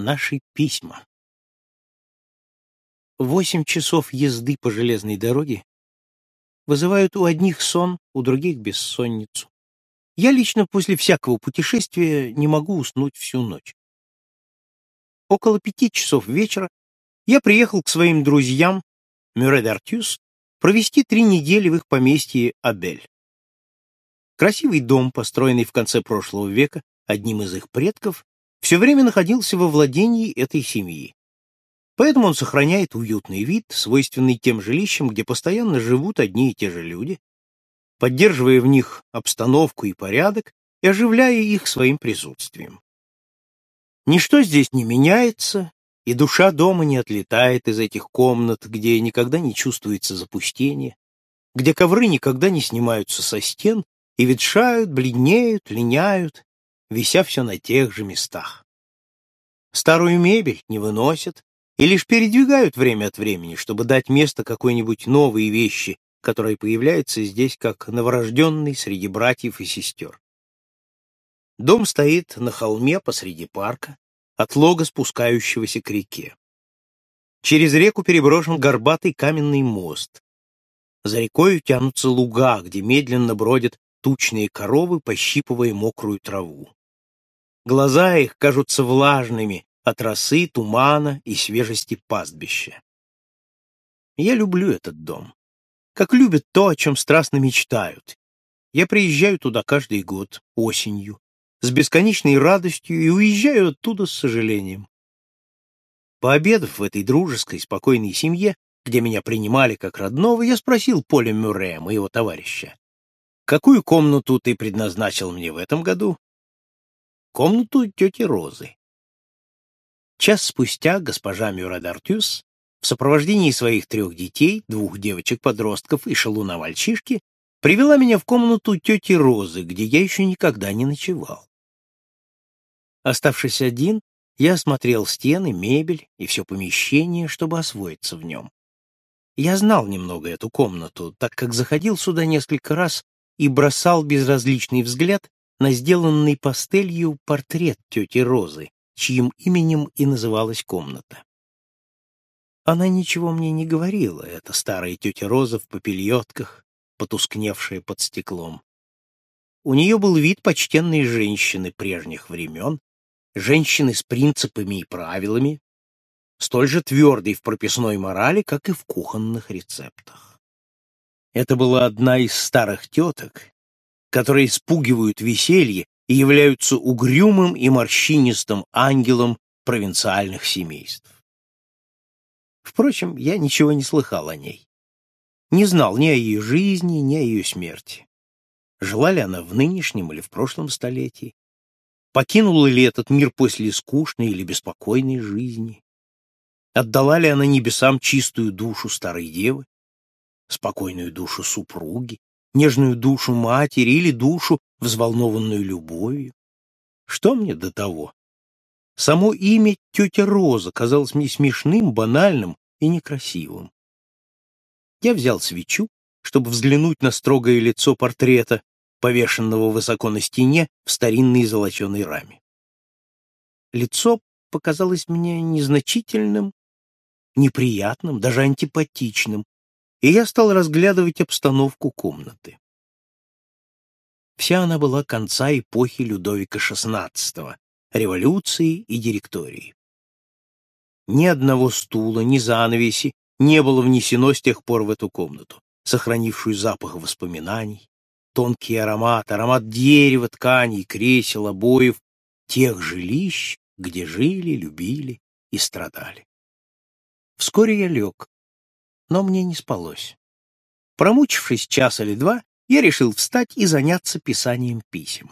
Наши письма. Восемь часов езды по железной дороге вызывают у одних сон, у других бессонницу. Я лично после всякого путешествия не могу уснуть всю ночь. Около пяти часов вечера я приехал к своим друзьям Мюре d'Артюс провести три недели в их поместье Абель. Красивый дом, построенный в конце прошлого века одним из их предков, все время находился во владении этой семьи. Поэтому он сохраняет уютный вид, свойственный тем жилищам, где постоянно живут одни и те же люди, поддерживая в них обстановку и порядок и оживляя их своим присутствием. Ничто здесь не меняется, и душа дома не отлетает из этих комнат, где никогда не чувствуется запустение, где ковры никогда не снимаются со стен и ветшают, бледнеют, линяют, вися все на тех же местах. Старую мебель не выносят и лишь передвигают время от времени, чтобы дать место какой-нибудь новой вещи, которая появляется здесь как новорожденный среди братьев и сестер. Дом стоит на холме посреди парка, от лога спускающегося к реке. Через реку переброшен горбатый каменный мост. За рекой тянутся луга, где медленно бродят тучные коровы, пощипывая мокрую траву. Глаза их кажутся влажными от росы, тумана и свежести пастбища. Я люблю этот дом. Как любят то, о чем страстно мечтают. Я приезжаю туда каждый год, осенью, с бесконечной радостью и уезжаю оттуда с сожалением. Пообедав в этой дружеской, спокойной семье, где меня принимали как родного, я спросил Поля Мюррея, моего товарища, «Какую комнату ты предназначил мне в этом году?» Комнату тети Розы. Час спустя госпожа Мюрад Артюс в сопровождении своих трех детей, двух девочек-подростков и шалуна-мальчишки, привела меня в комнату тети Розы, где я еще никогда не ночевал. Оставшись один, я осмотрел стены, мебель и все помещение, чтобы освоиться в нем. Я знал немного эту комнату, так как заходил сюда несколько раз и бросал безразличный взгляд на сделанный пастелью портрет тети Розы, чьим именем и называлась комната. Она ничего мне не говорила, эта старая тетя Роза в попельотках, потускневшая под стеклом. У нее был вид почтенной женщины прежних времен, женщины с принципами и правилами, столь же твердой в прописной морали, как и в кухонных рецептах. Это была одна из старых теток, которые испугивают веселье и являются угрюмым и морщинистым ангелом провинциальных семейств. Впрочем, я ничего не слыхал о ней. Не знал ни о ее жизни, ни о ее смерти. Жила ли она в нынешнем или в прошлом столетии? Покинула ли этот мир после скучной или беспокойной жизни? Отдала ли она небесам чистую душу старой девы, спокойную душу супруги, нежную душу матери или душу, взволнованную любовью. Что мне до того? Само имя тетя Роза казалось мне смешным, банальным и некрасивым. Я взял свечу, чтобы взглянуть на строгое лицо портрета, повешенного высоко на стене в старинной золоченой раме. Лицо показалось мне незначительным, неприятным, даже антипатичным, и я стал разглядывать обстановку комнаты. Вся она была конца эпохи Людовика XVI, революции и директории. Ни одного стула, ни занавеси не было внесено с тех пор в эту комнату, сохранившую запах воспоминаний, тонкий аромат, аромат дерева, тканей, кресел, обоев, тех жилищ, где жили, любили и страдали. Вскоре я лег, но мне не спалось. Промучившись час или два, я решил встать и заняться писанием писем.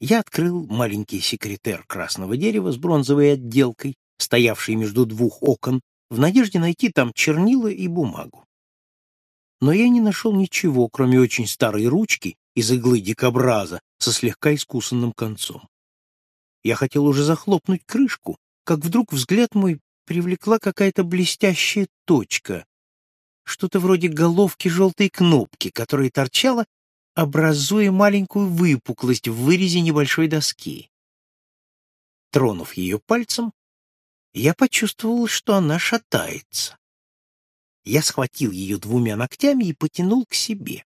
Я открыл маленький секретер красного дерева с бронзовой отделкой, стоявший между двух окон, в надежде найти там чернила и бумагу. Но я не нашел ничего, кроме очень старой ручки из иглы дикобраза со слегка искусанным концом. Я хотел уже захлопнуть крышку, как вдруг взгляд мой привлекла какая-то блестящая точка, что-то вроде головки желтой кнопки, которая торчала, образуя маленькую выпуклость в вырезе небольшой доски. Тронув ее пальцем, я почувствовал, что она шатается. Я схватил ее двумя ногтями и потянул к себе.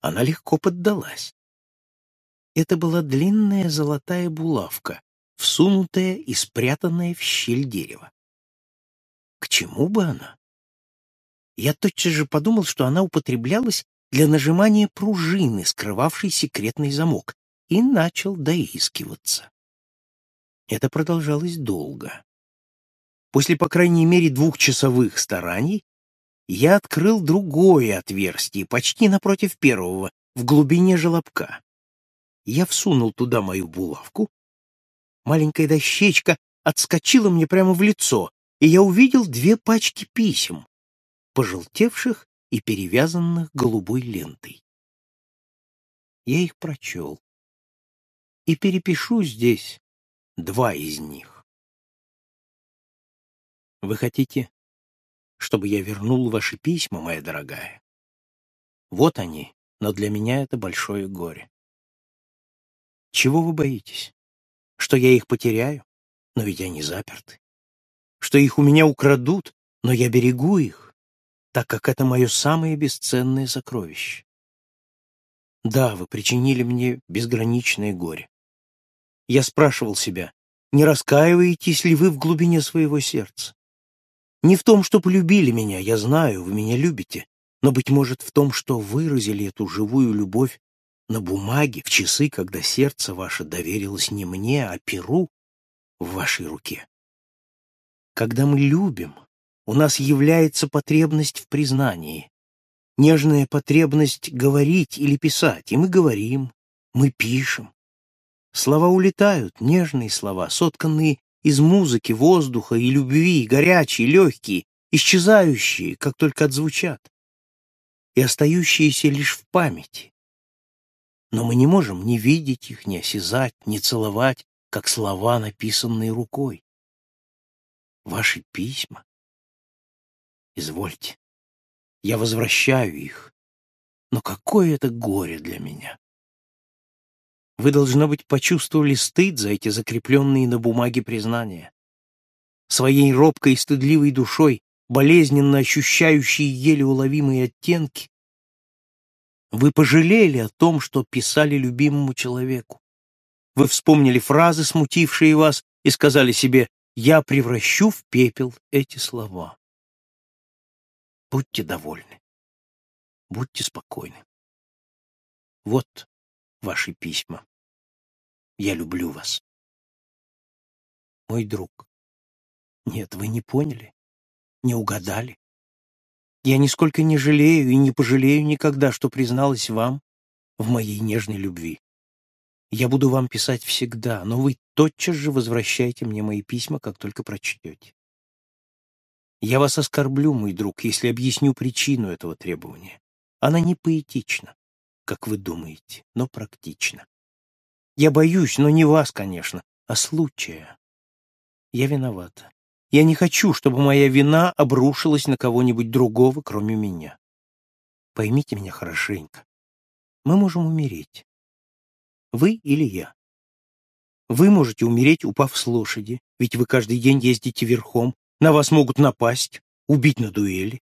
Она легко поддалась. Это была длинная золотая булавка, всунутая и спрятанная в щель дерева. К чему бы она? Я тотчас же подумал, что она употреблялась для нажимания пружины, скрывавшей секретный замок, и начал доискиваться. Это продолжалось долго. После, по крайней мере, двухчасовых стараний я открыл другое отверстие, почти напротив первого, в глубине желобка. Я всунул туда мою булавку. Маленькая дощечка отскочила мне прямо в лицо, и я увидел две пачки писем, пожелтевших и перевязанных голубой лентой. Я их прочел и перепишу здесь два из них. Вы хотите, чтобы я вернул ваши письма, моя дорогая? Вот они, но для меня это большое горе. Чего вы боитесь? Что я их потеряю? Но ведь они заперты. Что их у меня украдут, но я берегу их, так как это мое самое бесценное сокровище. Да, вы причинили мне безграничное горе. Я спрашивал себя, не раскаиваетесь ли вы в глубине своего сердца? Не в том, что полюбили меня, я знаю, вы меня любите, но, быть может, в том, что выразили эту живую любовь на бумаге в часы, когда сердце ваше доверилось не мне, а перу в вашей руке. Когда мы любим, у нас является потребность в признании, нежная потребность говорить или писать, и мы говорим, мы пишем. Слова улетают, нежные слова, сотканные из музыки, воздуха и любви, горячие, легкие, исчезающие, как только отзвучат, и остающиеся лишь в памяти. Но мы не можем ни видеть их, ни осязать, ни целовать, как слова, написанные рукой. Ваши письма? Извольте, я возвращаю их. Но какое это горе для меня! Вы, должно быть, почувствовали стыд за эти закрепленные на бумаге признания. Своей робкой и стыдливой душой, болезненно ощущающей еле уловимые оттенки, вы пожалели о том, что писали любимому человеку. Вы вспомнили фразы, смутившие вас, и сказали себе «Я превращу в пепел эти слова». Будьте довольны. Будьте спокойны. Вот ваши письма. Я люблю вас. Мой друг. Нет, вы не поняли, не угадали. Я нисколько не жалею и не пожалею никогда, что призналась вам в моей нежной любви. Я буду вам писать всегда, но вы тотчас же возвращайте мне мои письма, как только прочтете. Я вас оскорблю, мой друг, если объясню причину этого требования. Она не поэтична, как вы думаете, но практична. Я боюсь, но не вас, конечно, а случая. Я виновата. Я не хочу, чтобы моя вина обрушилась на кого-нибудь другого, кроме меня. Поймите меня хорошенько. Мы можем умереть. Вы или я. Вы можете умереть, упав с лошади, ведь вы каждый день ездите верхом, на вас могут напасть, убить на дуэли.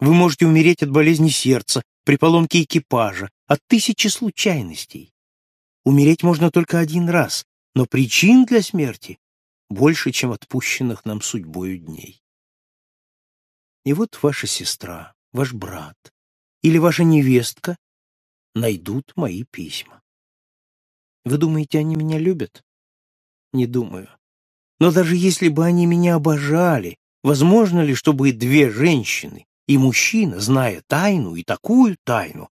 Вы можете умереть от болезни сердца, при поломке экипажа, от тысячи случайностей. Умереть можно только один раз, но причин для смерти больше, чем отпущенных нам судьбою дней. И вот ваша сестра, ваш брат или ваша невестка найдут мои письма. Вы думаете, они меня любят? Не думаю. Но даже если бы они меня обожали, возможно ли, чтобы две женщины и мужчина, зная тайну и такую тайну,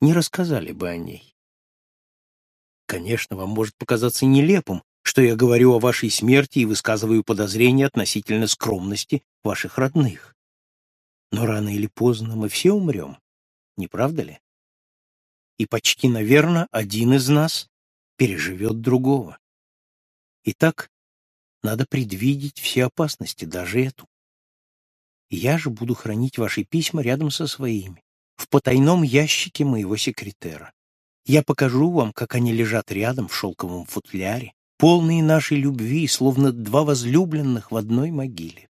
не рассказали бы о ней? Конечно, вам может показаться нелепым, что я говорю о вашей смерти и высказываю подозрения относительно скромности ваших родных. Но рано или поздно мы все умрем, не правда ли? И почти, наверное, один из нас переживет другого. Итак, надо предвидеть все опасности, даже эту. Я же буду хранить ваши письма рядом со своими, в потайном ящике моего секретера. Я покажу вам, как они лежат рядом в шелковом футляре, полные нашей любви, словно два возлюбленных в одной могиле.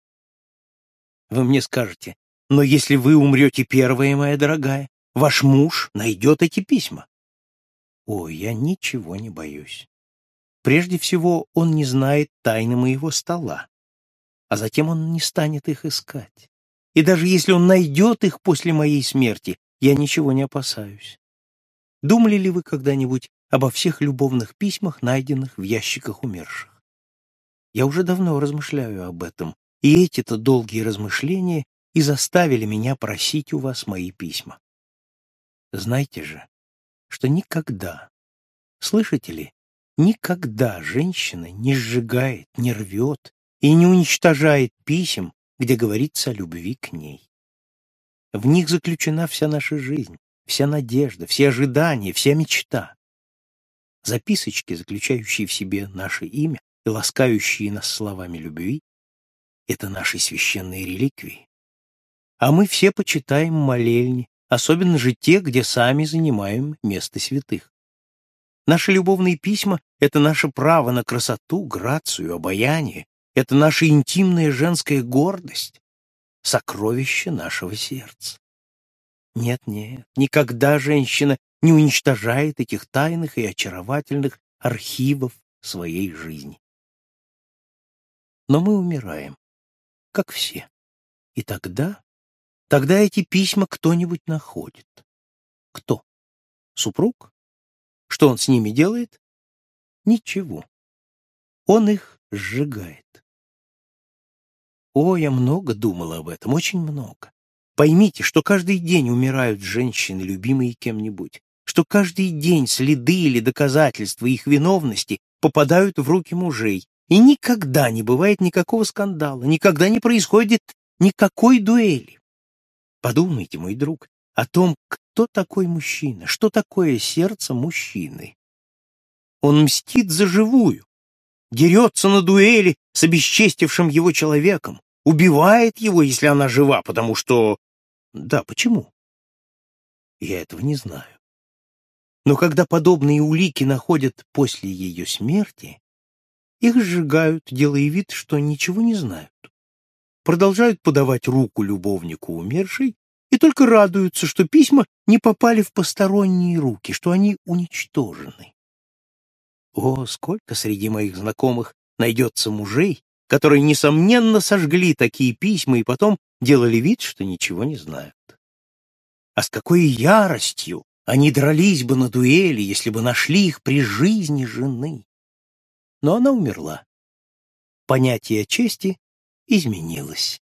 Вы мне скажете, но если вы умрете первая, моя дорогая, ваш муж найдет эти письма. О, я ничего не боюсь. Прежде всего, он не знает тайны моего стола, а затем он не станет их искать. И даже если он найдет их после моей смерти, я ничего не опасаюсь. Думали ли вы когда-нибудь обо всех любовных письмах, найденных в ящиках умерших? Я уже давно размышляю об этом, и эти-то долгие размышления и заставили меня просить у вас мои письма. Знайте же, что никогда, слышите ли, никогда женщина не сжигает, не рвет и не уничтожает писем, где говорится о любви к ней. В них заключена вся наша жизнь, вся надежда, все ожидания, вся мечта. Записочки, заключающие в себе наше имя и ласкающие нас словами любви, это наши священные реликвии. А мы все почитаем молельни, особенно же те, где сами занимаем место святых. Наши любовные письма — это наше право на красоту, грацию, обаяние, это наша интимная женская гордость, сокровище нашего сердца. Нет-нет, никогда женщина не уничтожает этих тайных и очаровательных архивов своей жизни. Но мы умираем, как все. И тогда, тогда эти письма кто-нибудь находит. Кто? Супруг? Что он с ними делает? Ничего. Он их сжигает. О, я много думала об этом, очень много. Поймите, что каждый день умирают женщины, любимые кем-нибудь, что каждый день следы или доказательства их виновности попадают в руки мужей, и никогда не бывает никакого скандала, никогда не происходит никакой дуэли. Подумайте, мой друг, о том, кто такой мужчина, что такое сердце мужчины. Он мстит за живую, дерется на дуэли с обесчестившим его человеком, убивает его, если она жива, потому что... Да, почему? Я этого не знаю. Но когда подобные улики находят после ее смерти, их сжигают, делая вид, что ничего не знают. Продолжают подавать руку любовнику умершей и только радуются, что письма не попали в посторонние руки, что они уничтожены. О, сколько среди моих знакомых найдется мужей, которые, несомненно, сожгли такие письма и потом делали вид, что ничего не знают. А с какой яростью они дрались бы на дуэли, если бы нашли их при жизни жены. Но она умерла. Понятие чести изменилось.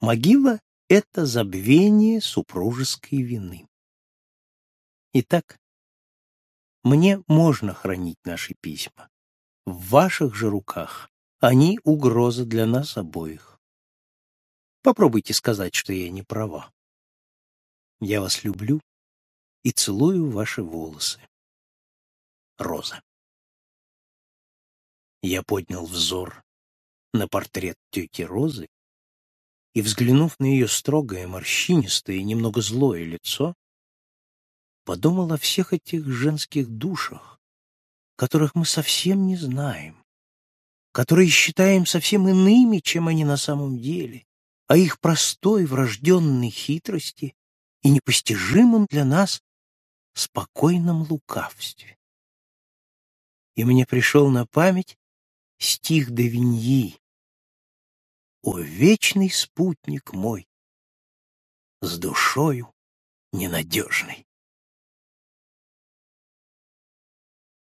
Могила — это забвение супружеской вины. Итак, мне можно хранить наши письма. В ваших же руках они угроза для нас обоих. Попробуйте сказать, что я не права. Я вас люблю и целую ваши волосы. Роза. Я поднял взор на портрет тети Розы и, взглянув на ее строгое, морщинистое и немного злое лицо, подумал о всех этих женских душах, которых мы совсем не знаем, которые считаем совсем иными, чем они на самом деле, о их простой врожденной хитрости и непостижимом для нас спокойном лукавстве. И мне пришел на память стих Давиньи «О вечный спутник мой, с душою ненадежной!»